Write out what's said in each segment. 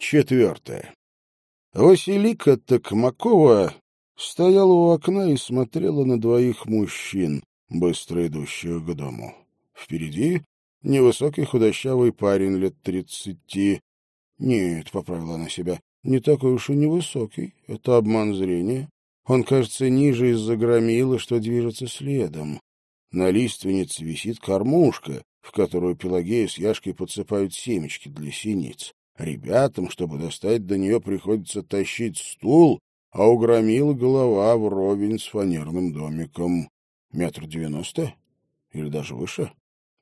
Четвертое. Василика Токмакова стояла у окна и смотрела на двоих мужчин, быстро идущих к дому. Впереди невысокий худощавый парень лет тридцати. Нет, — поправила она себя, — не такой уж и невысокий. Это обман зрения. Он кажется ниже из-за громила, что движется следом. На лиственнице висит кормушка, в которую Пелагея с Яшкой подсыпают семечки для синиц. Ребятам, чтобы достать до нее, приходится тащить стул, а у громила голова вровень с фанерным домиком. Метр девяносто? Или даже выше?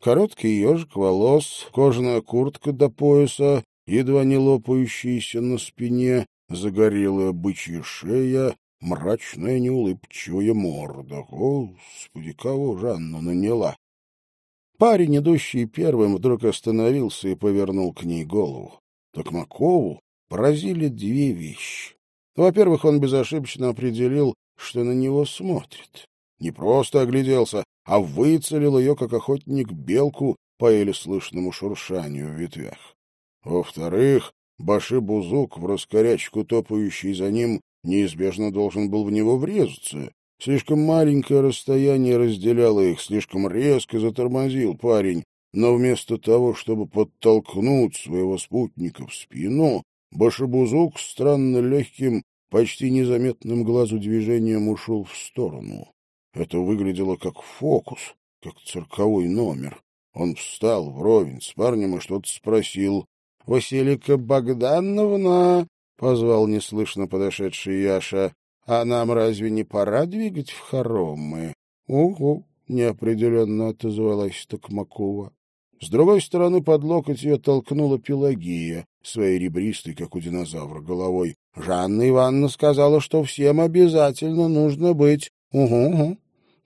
Короткий ежик волос, кожаная куртка до пояса, едва не лопающаяся на спине, загорелая бычья шея, мрачная неулыбчивая морда. Господи, кого Жанна наняла? Парень, идущий первым, вдруг остановился и повернул к ней голову. Токмакову поразили две вещи. Во-первых, он безошибочно определил, что на него смотрит. Не просто огляделся, а выцелил ее, как охотник, белку по еле слышному шуршанию в ветвях. Во-вторых, Баши-Бузук, в раскорячку топающий за ним, неизбежно должен был в него врезаться. Слишком маленькое расстояние разделяло их, слишком резко затормозил парень, но вместо того, чтобы подтолкнуть своего спутника в спину, Башибузук странно легким, почти незаметным глазу движением ушел в сторону. Это выглядело как фокус, как цирковой номер. Он встал вровень с парнем и что-то спросил. — Василика Богдановна, — позвал неслышно подошедший Яша, — а нам разве не пора двигать в хоромы? — Угу, — неопределенно отозвалась Токмакова. С другой стороны под локоть ее толкнула Пелагия, своей ребристой, как у динозавра, головой. Жанна Ивановна сказала, что всем обязательно нужно быть. Угу, угу.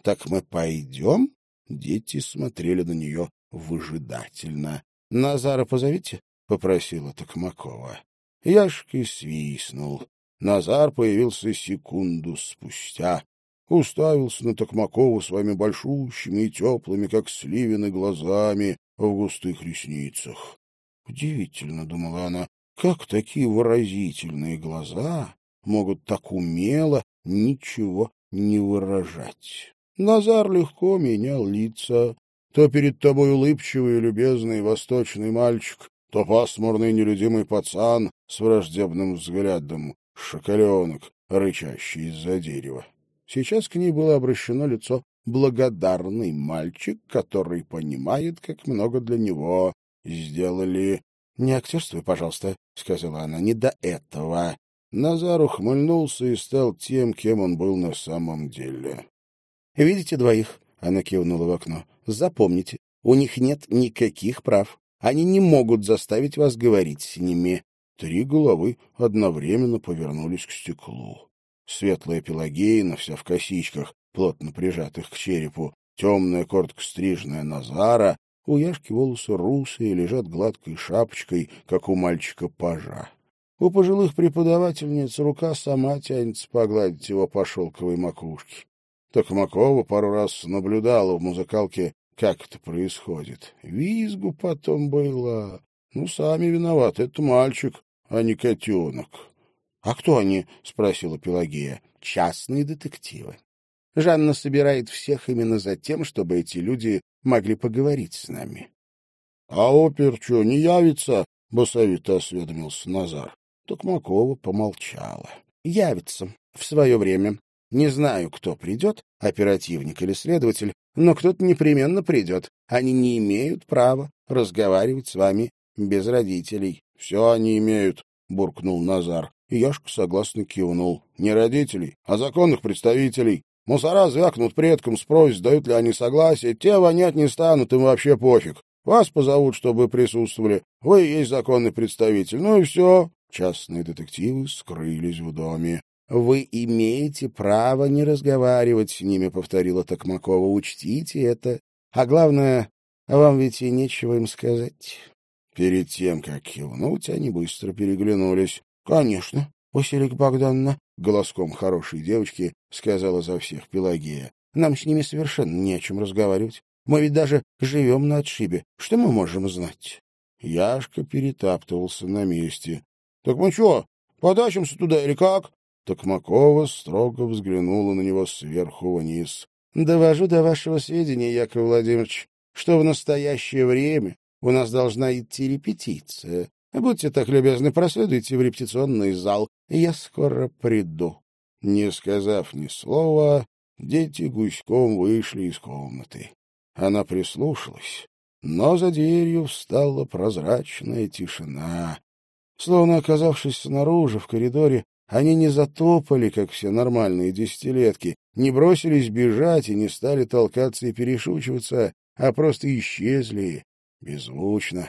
Так мы пойдем? Дети смотрели на нее выжидательно. — Назара позовите, — попросила Токмакова. Яшка свистнул. Назар появился секунду спустя. Уставился на Токмакову своими большущими и теплыми, как сливины, глазами, в густых ресницах. Удивительно, — думала она, — как такие выразительные глаза могут так умело ничего не выражать. Назар легко менял лица. То перед тобой улыбчивый и любезный восточный мальчик, то пасмурный нелюдимый пацан с враждебным взглядом, шоколенок, рычащий из-за дерева. Сейчас к ней было обращено лицо благодарный мальчик, который понимает, как много для него сделали. — Не актерствуй, пожалуйста, — сказала она, — не до этого. Назар ухмыльнулся и стал тем, кем он был на самом деле. — Видите двоих? — она кивнула в окно. — Запомните, у них нет никаких прав. Они не могут заставить вас говорить с ними. Три головы одновременно повернулись к стеклу. Светлая Пелагеина, вся в косичках, плотно прижатых к черепу, темная кортка стрижная Назара, у Яшки волосы русые, лежат гладкой шапочкой, как у мальчика-пажа. У пожилых преподавательниц рука сама тянется погладить его по шелковой макушке. Токмакова пару раз наблюдала в музыкалке, как это происходит. Визгу потом было. Ну, сами виноваты, это мальчик, а не котенок. — А кто они? — спросила Пелагея. — Частные детективы. Жанна собирает всех именно за тем, чтобы эти люди могли поговорить с нами. — А опер что, не явится? — басовито осведомился Назар. Токмакова помолчала. — Явится. В свое время. Не знаю, кто придет, оперативник или следователь, но кто-то непременно придет. Они не имеют права разговаривать с вами без родителей. — Все они имеют, — буркнул Назар. И Яшка согласно кивнул. — Не родителей, а законных представителей. Мусора звякнут предкам, спросят, дают ли они согласие. Те вонять не станут, им вообще пофиг. Вас позовут, чтобы присутствовали. Вы и есть законный представитель. Ну и все. Частные детективы скрылись в доме. — Вы имеете право не разговаривать с ними, — повторила Токмакова. — Учтите это. А главное, вам ведь и нечего им сказать. Перед тем, как кивнуть, они быстро переглянулись. — Конечно, Василик Богдановна, — голоском хорошей девочки сказала за всех Пелагея. — Нам с ними совершенно не о чем разговаривать. Мы ведь даже живем на отшибе. Что мы можем знать? Яшка перетаптывался на месте. — Так мы что, потащимся туда или как? Токмакова строго взглянула на него сверху вниз. — Довожу до вашего сведения, Яков Владимирович, что в настоящее время у нас должна идти репетиция. Будьте так любезны, проследуйте в репетиционный зал, я скоро приду. Не сказав ни слова, дети гуськом вышли из комнаты. Она прислушалась, но за дверью встала прозрачная тишина. Словно оказавшись снаружи, в коридоре, они не затопали, как все нормальные десятилетки, не бросились бежать и не стали толкаться и перешучиваться, а просто исчезли беззвучно,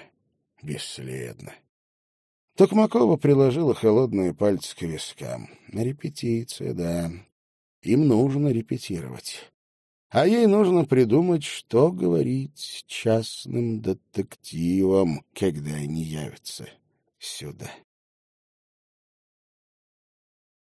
бесследно. Токмакова приложила холодные пальцы к вискам. Репетиция, да. Им нужно репетировать. А ей нужно придумать, что говорить частным детективам, когда они явятся сюда.